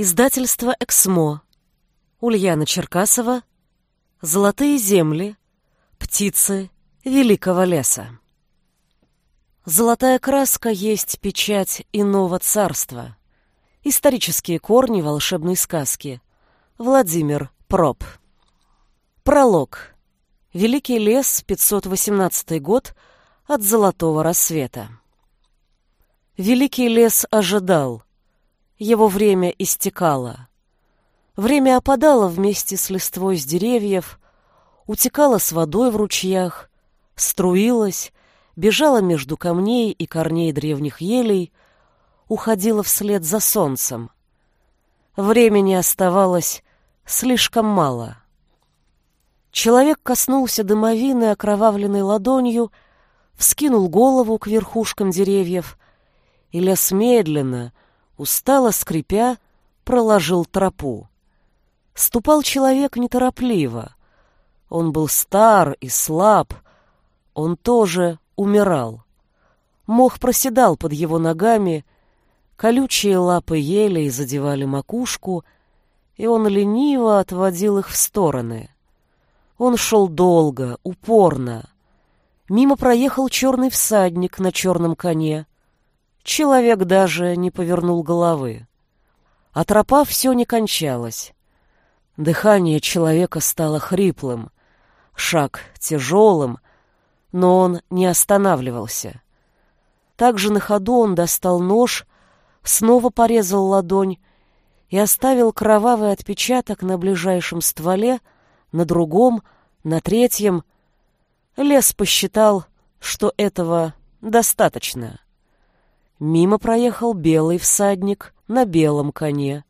Издательство «Эксмо». Ульяна Черкасова. «Золотые земли. Птицы великого леса». Золотая краска есть печать иного царства. Исторические корни волшебной сказки. Владимир Проб. Пролог. Великий лес, 518 год от золотого рассвета. Великий лес ожидал — его время истекало. Время опадало вместе с листвой с деревьев, утекало с водой в ручьях, струилось, бежало между камней и корней древних елей, уходило вслед за солнцем. Времени оставалось слишком мало. Человек коснулся дымовины окровавленной ладонью, вскинул голову к верхушкам деревьев, и лес медленно — устало скрипя, проложил тропу. Ступал человек неторопливо. Он был стар и слаб, он тоже умирал. Мох проседал под его ногами, колючие лапы елей задевали макушку, и он лениво отводил их в стороны. Он шел долго, упорно. Мимо проехал черный всадник на черном коне — Человек даже не повернул головы. А тропа все не кончалась. Дыхание человека стало хриплым, шаг тяжелым, но он не останавливался. Также на ходу он достал нож, снова порезал ладонь и оставил кровавый отпечаток на ближайшем стволе, на другом, на третьем. Лес посчитал, что этого достаточно. Мимо проехал белый всадник на белом коне.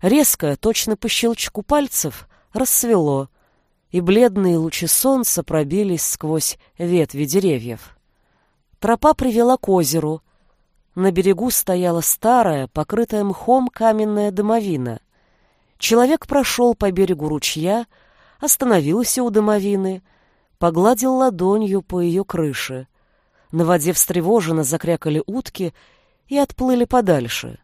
Резко, точно по щелчку пальцев, рассвело, и бледные лучи солнца пробились сквозь ветви деревьев. Тропа привела к озеру. На берегу стояла старая, покрытая мхом каменная домовина. Человек прошел по берегу ручья, остановился у домовины, погладил ладонью по ее крыше — на воде встревоженно закрякали утки и отплыли подальше.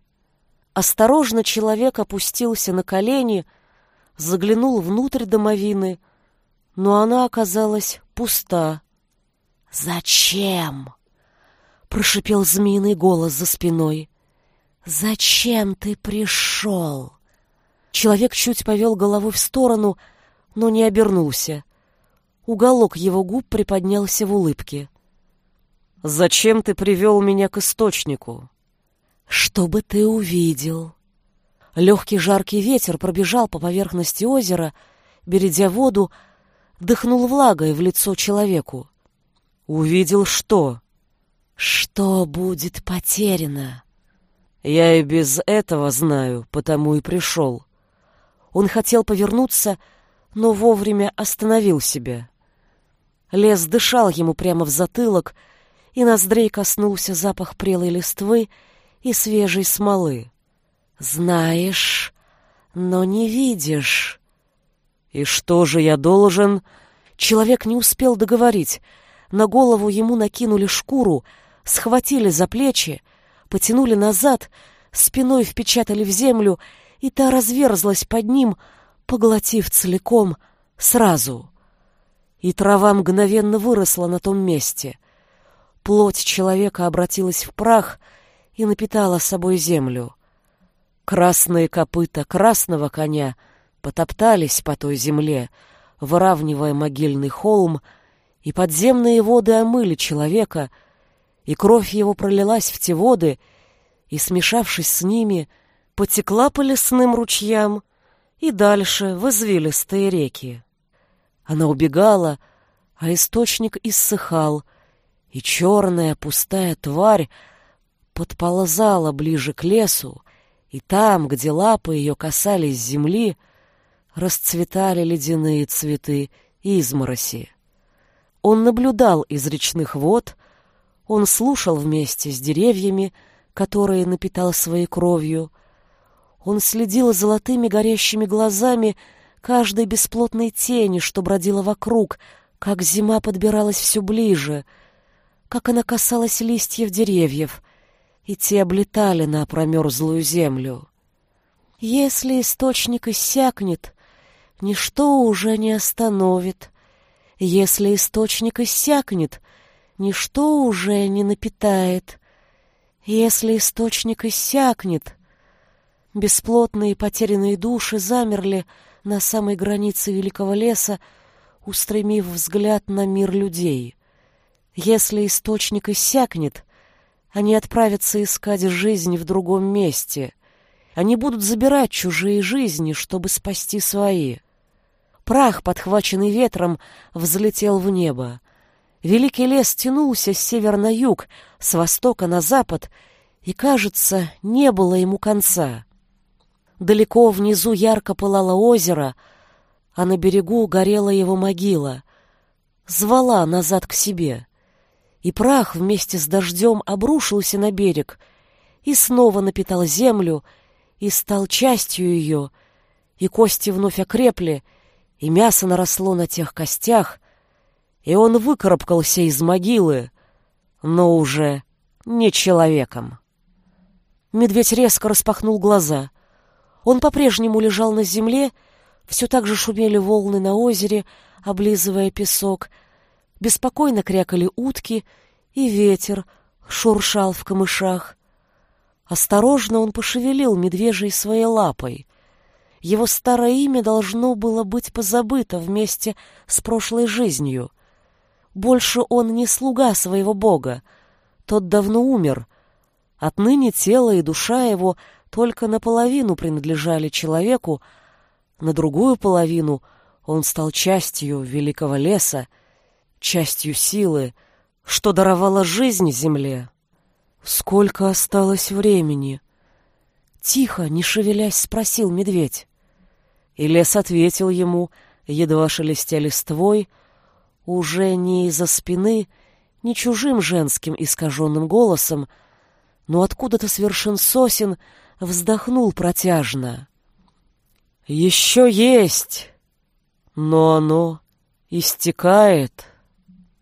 Осторожно человек опустился на колени, заглянул внутрь домовины, но она оказалась пуста. «Зачем?» — прошипел змеиный голос за спиной. «Зачем ты пришел?» Человек чуть повел головой в сторону, но не обернулся. Уголок его губ приподнялся в улыбке. Зачем ты привел меня к источнику? Чтобы ты увидел. Легкий жаркий ветер пробежал по поверхности озера, бередя воду, дыхнул влагой в лицо человеку. Увидел что? Что будет потеряно? Я и без этого знаю, потому и пришел. Он хотел повернуться, но вовремя остановил себя. Лес дышал ему прямо в затылок, и ноздрей коснулся запах прелой листвы и свежей смолы. «Знаешь, но не видишь». «И что же я должен...» Человек не успел договорить. На голову ему накинули шкуру, схватили за плечи, потянули назад, спиной впечатали в землю, и та разверзлась под ним, поглотив целиком сразу. И трава мгновенно выросла на том месте. Плоть человека обратилась в прах и напитала собой землю. Красные копыта красного коня потоптались по той земле, выравнивая могильный холм, и подземные воды омыли человека, и кровь его пролилась в те воды, и, смешавшись с ними, потекла по лесным ручьям и дальше в извилистые реки. Она убегала, а источник иссыхал, и черная пустая тварь подползала ближе к лесу, и там, где лапы ее касались земли, расцветали ледяные цветы измороси. Он наблюдал из речных вод, он слушал вместе с деревьями, которые напитал своей кровью, он следил золотыми горящими глазами каждой бесплотной тени, что бродила вокруг, как зима подбиралась все ближе — как она касалась листьев деревьев, и те облетали на промерзлую землю. Если источник иссякнет, ничто уже не остановит. Если источник иссякнет, ничто уже не напитает. Если источник иссякнет, бесплотные потерянные души замерли на самой границе великого леса, устремив взгляд на мир людей. Если источник иссякнет, они отправятся искать жизнь в другом месте. Они будут забирать чужие жизни, чтобы спасти свои. Прах, подхваченный ветром, взлетел в небо. Великий лес тянулся с севера на юг, с востока на запад, и, кажется, не было ему конца. Далеко внизу ярко пылало озеро, а на берегу горела его могила. Звала назад к себе. И прах вместе с дождем обрушился на берег и снова напитал землю и стал частью ее, и кости вновь окрепли, и мясо наросло на тех костях, и он выкарабкался из могилы, но уже не человеком. Медведь резко распахнул глаза. Он по-прежнему лежал на земле, все так же шумели волны на озере, облизывая песок, беспокойно крякали утки, и ветер шуршал в камышах. Осторожно он пошевелил медвежьей своей лапой. Его старое имя должно было быть позабыто вместе с прошлой жизнью — больше он не слуга своего бога. Тот давно умер. Отныне тело и душа его только наполовину принадлежали человеку, на другую половину он стал частью великого леса, частью силы, что даровала жизнь земле. Сколько осталось времени? Тихо, не шевелясь, спросил медведь. И лес ответил ему, едва шелестя листвой, — уже не из-за спины, не чужим женским искаженным голосом, но откуда-то свершен сосен вздохнул протяжно. «Еще есть, но оно истекает».